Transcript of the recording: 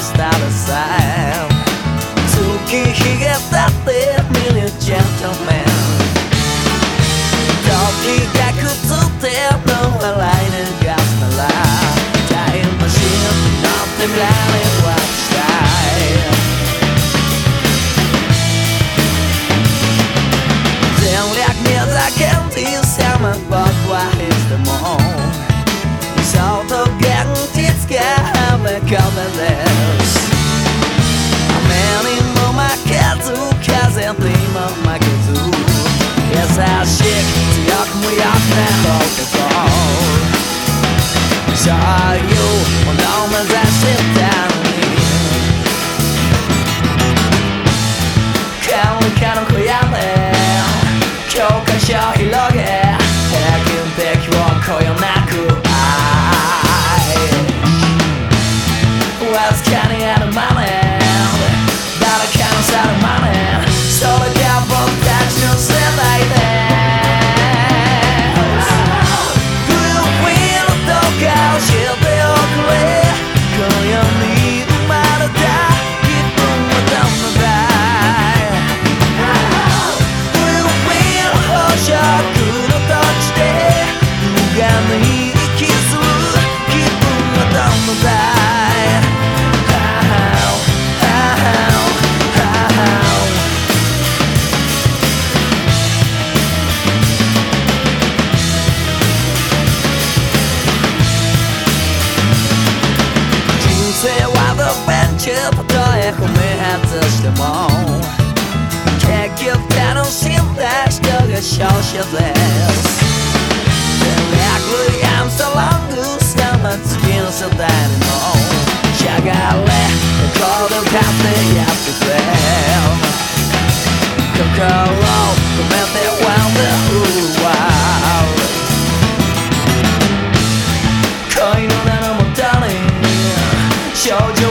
したらさ月日がたってミニジェントルメン時がくつっての笑い流すならタイムマシン乗ってみられる Are you on down and ベンチたとえ踏み外しても結局楽しんだ人が勝者ですアムサラング様次の世代にもしゃがれ行動勝手やってくれ心を込めて Wonder Wow 恋の名のもとに少女